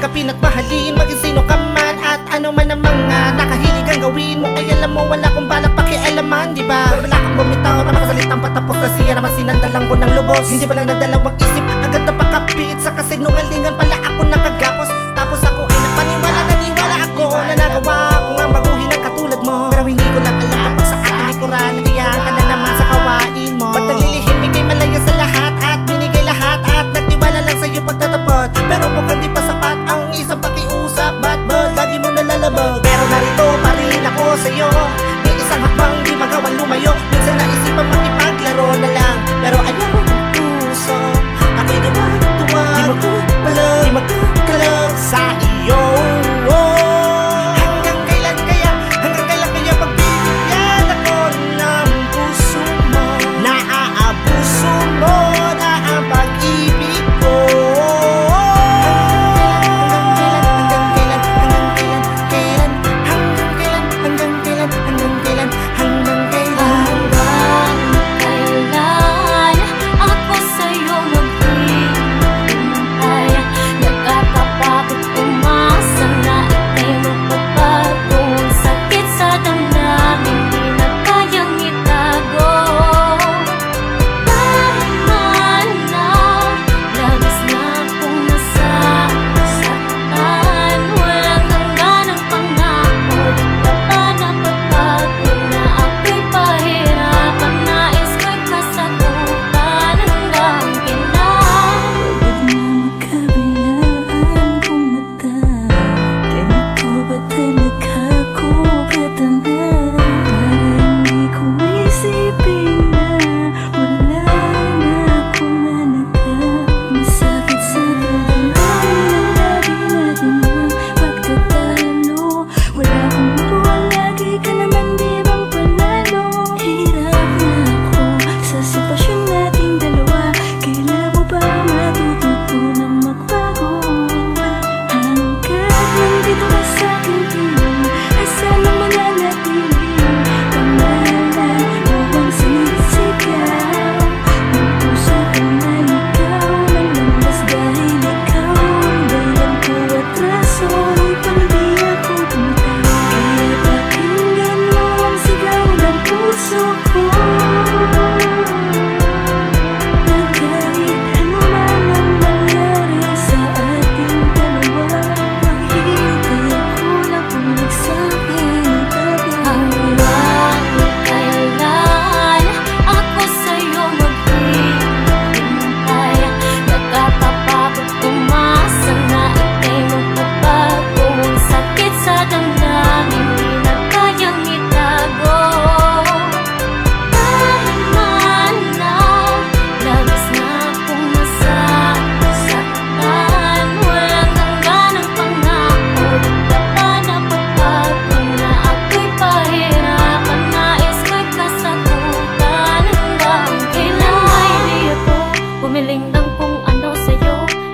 tanggapin at mahalin Maging sino ka man at ano man ang mga nakahilig ang gawin mo. Ay alam mo wala kong balak pakialaman diba Wala kang bumitaw na makasalitang patapos na siya naman sinandalang ko ng lubos. Hindi pa pala nagdalawang isip agad na pakapit sa kasinungalingan pala.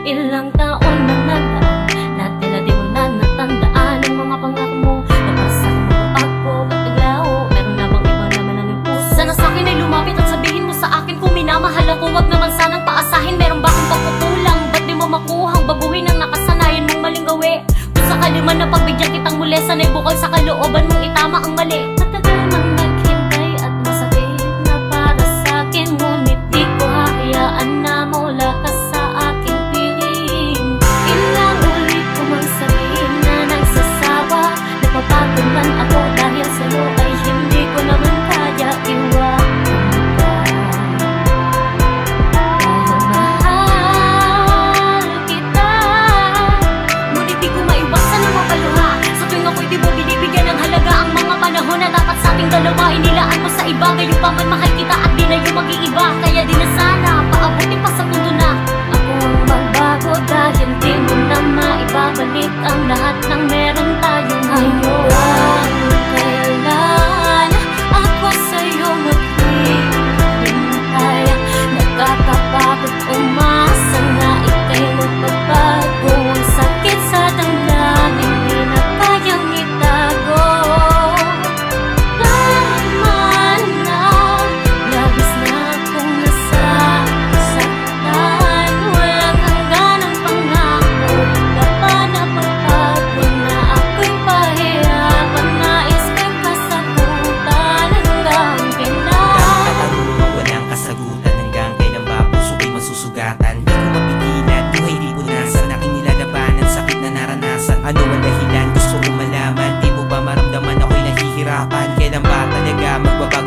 Ilang taon na nalaan Natin na di mo na natandaan Ang mga pangako mo. Napasa ko ng pagbo Pagtaglao Meron na bang iba naman ang ipos Sana sa'kin ay lumapit at sabihin mo sa akin Kung minamahal ako. Huwag naman sanang paasahin Meron ba akong pagkukulang Ba't di mo makuhang baguhin Ang nakasanayan mong maling gawi? Kung sakali man na pagbigyan kitang muli Sana'y bukol sa kalooban mong itama ang mali.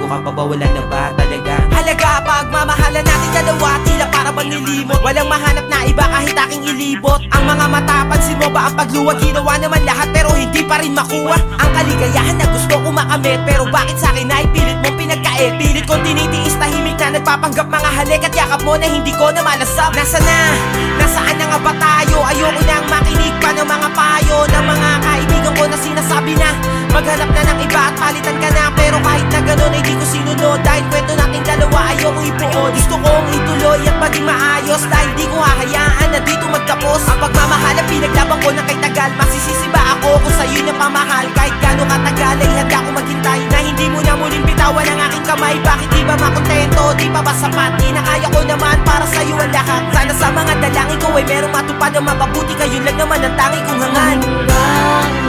Ka pa ba wala na ba talaga? Halaga pagmamahalan natin dalawa Tila para bang nilimot Walang mahanap na iba kahit aking ilibot. Ang mga mata pansin mo ba ang pagluwag. Ginawa naman lahat pero hindi pa rin makuha. Ang kaligayahan na gusto ko makamit Pero bakit sa akin ay pilit mong pinagkait Pilit kong tinitiis tahimik na nagpapanggap mga halik At yakap mo na hindi ko na malasap Nasa na? Nasaan na nga ba tayo? Ayoko nang makinig pa ng mga payo Ng mga kaibigan ko na sinasabi na Maghanap na ng iba at palitan ka na. Pero kahit na ganun ay di ko sinunod. Dahil kwento nating dalawa ayoko ibuod Gusto kong ituloy at maging maayos. Dahil di ko hahayaan na dito magtapos. Ang pagmamahal ang pinaglaban ko na kay tagal. Masisisi ba ako kung sa'yo na pamahal Kahit gano'ng katagal ay handa ko maghintay. Na hindi mo na muling bitawan ang aking kamay. Bakit di ba makontento? Di pa ba sapat? Di na ko naman para sa'yo ang lahat. Sana sa mga dalangin ko ay merong matupad ang mapabuti. Kayo lang naman ang tanging kong hangan. Hanggang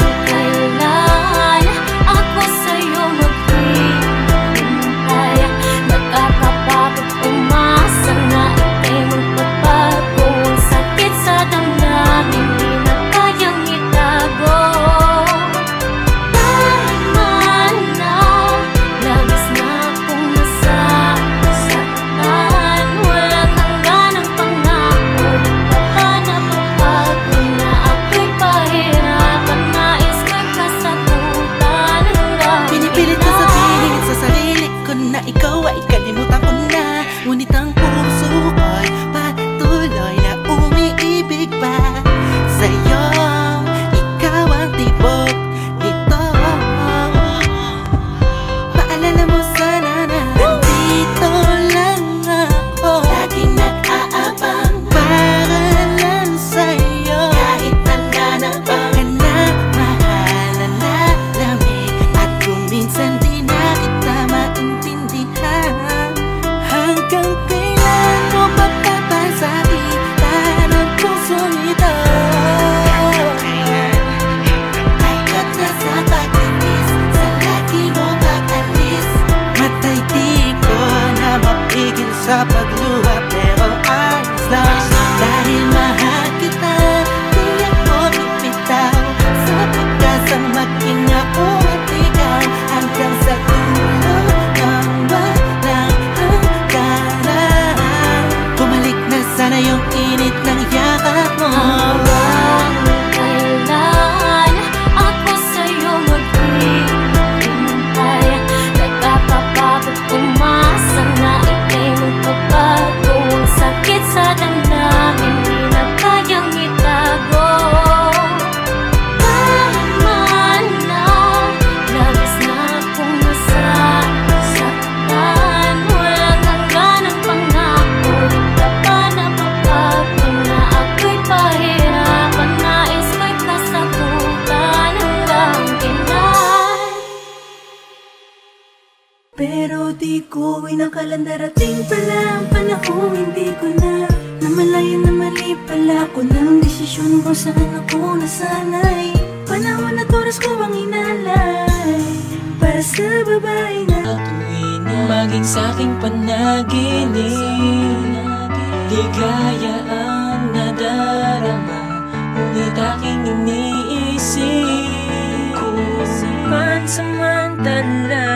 Pero di ko inakalang darating pala ang panahon. Hindi ko na namalayan na mali pala ko ng desisyon kung saan ako nasanay Panahon at oras ko ang inalay. Para sa babae na Tuwing maging sa'king panaginip Ligaya ang nadarama Ngunit aking iniisip. Kung pansamantala